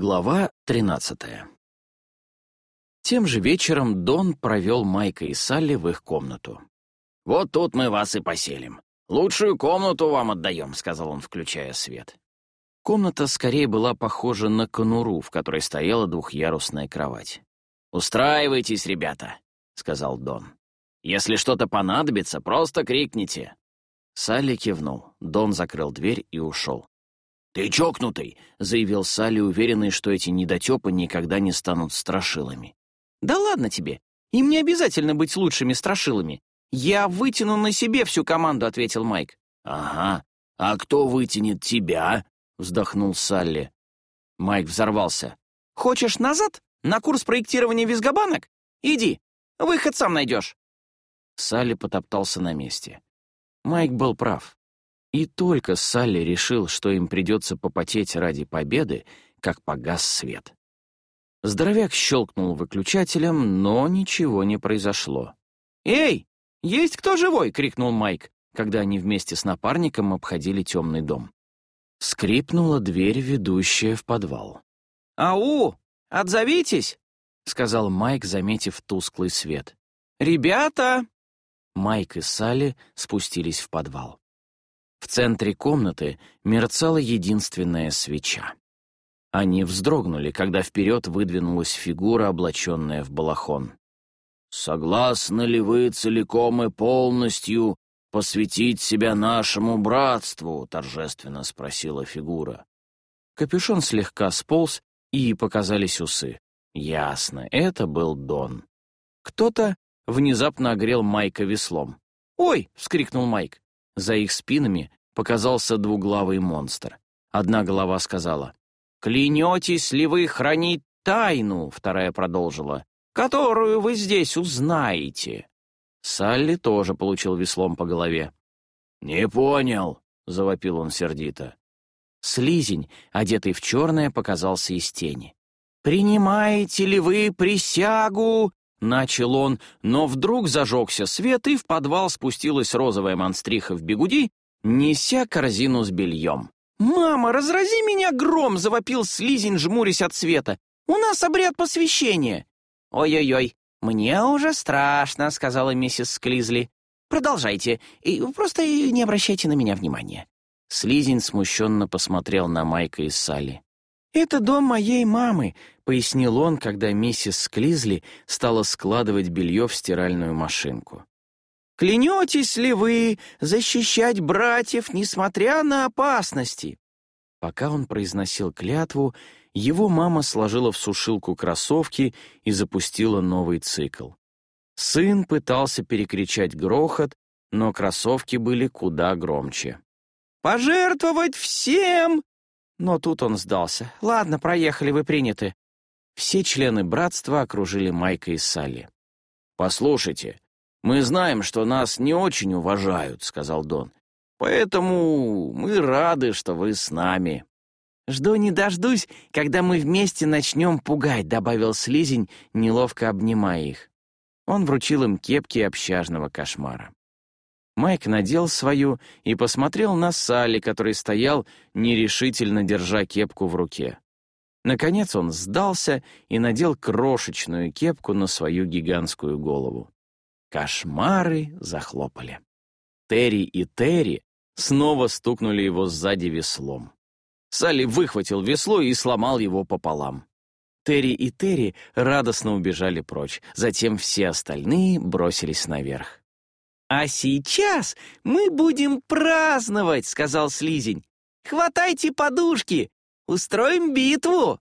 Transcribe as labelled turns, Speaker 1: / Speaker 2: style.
Speaker 1: Глава 13 Тем же вечером Дон провел Майка и Салли в их комнату.
Speaker 2: «Вот тут мы вас и поселим. Лучшую комнату вам отдаем», — сказал он, включая свет.
Speaker 1: Комната скорее была похожа на конуру, в которой стояла двухъярусная кровать.
Speaker 2: «Устраивайтесь, ребята», — сказал Дон. «Если что-то понадобится, просто крикните».
Speaker 1: Салли кивнул. Дон закрыл дверь и ушел.
Speaker 2: «Ты чокнутый!» — заявил Салли, уверенный, что эти недотепы никогда не станут страшилами.
Speaker 3: «Да ладно тебе! Им не обязательно быть лучшими страшилами. Я вытяну на себе всю команду», — ответил Майк.
Speaker 2: «Ага. А кто вытянет тебя?» — вздохнул Салли.
Speaker 1: Майк взорвался.
Speaker 3: «Хочешь назад? На курс проектирования визгобанок? Иди, выход сам найдешь».
Speaker 1: Салли потоптался на месте. Майк был прав. И только Салли решил, что им придется попотеть ради победы, как погас свет. Здоровяк щелкнул выключателем, но ничего не произошло.
Speaker 3: «Эй, есть кто живой?» — крикнул Майк,
Speaker 1: когда они вместе с напарником обходили темный дом. Скрипнула дверь, ведущая в подвал.
Speaker 3: «Ау, отзовитесь!»
Speaker 1: — сказал Майк, заметив тусклый свет.
Speaker 3: «Ребята!»
Speaker 1: Майк и Салли спустились в подвал. В центре комнаты мерцала единственная свеча. Они вздрогнули, когда вперед выдвинулась фигура, облаченная в балахон.
Speaker 2: «Согласны ли вы целиком и полностью посвятить себя нашему братству?» — торжественно спросила фигура.
Speaker 1: Капюшон слегка сполз, и показались усы. Ясно, это был Дон. Кто-то внезапно огрел Майка веслом.
Speaker 3: «Ой!» — вскрикнул Майк.
Speaker 1: За их спинами показался двуглавый монстр. Одна голова сказала, «Клянетесь ли вы хранить тайну?» Вторая продолжила, «которую вы здесь узнаете». Салли тоже получил веслом по голове.
Speaker 2: «Не понял», — завопил он сердито.
Speaker 1: Слизень, одетый в черное, показался из тени.
Speaker 3: «Принимаете ли вы присягу?»
Speaker 1: Начал он, но вдруг зажегся свет, и в подвал спустилась розовая монстриха в бегуди, неся корзину с бельем.
Speaker 3: «Мама, разрази меня гром!» — завопил слизень, жмурясь от света. «У нас обряд посвящения!» «Ой-ой-ой, мне уже страшно», — сказала миссис Склизли. «Продолжайте, и просто не обращайте на меня внимания».
Speaker 1: Слизень смущенно посмотрел на Майка и Салли.
Speaker 3: «Это дом моей мамы», — пояснил он, когда миссис Склизли стала складывать белье в стиральную машинку. «Клянетесь ли вы защищать братьев, несмотря на опасности?»
Speaker 1: Пока он произносил клятву, его мама сложила в сушилку кроссовки и запустила новый цикл. Сын пытался перекричать грохот, но кроссовки были куда громче.
Speaker 3: «Пожертвовать всем!» Но тут он сдался. «Ладно, проехали, вы приняты».
Speaker 1: Все члены братства окружили Майка и Салли.
Speaker 2: «Послушайте, мы знаем, что нас не очень уважают», — сказал Дон. «Поэтому мы рады, что вы с нами».
Speaker 3: «Жду не дождусь, когда мы вместе начнем пугать», — добавил Слизень, неловко обнимая их. Он вручил им кепки общажного кошмара. Майк надел свою и посмотрел на Салли, который стоял, нерешительно держа кепку в руке. Наконец он сдался и надел крошечную кепку на свою гигантскую голову. Кошмары захлопали. Терри и Терри снова стукнули его сзади веслом. Салли выхватил весло и сломал его пополам. Терри и Терри радостно убежали прочь, затем все остальные бросились наверх. «А сейчас мы будем праздновать», — сказал Слизень. «Хватайте подушки, устроим битву».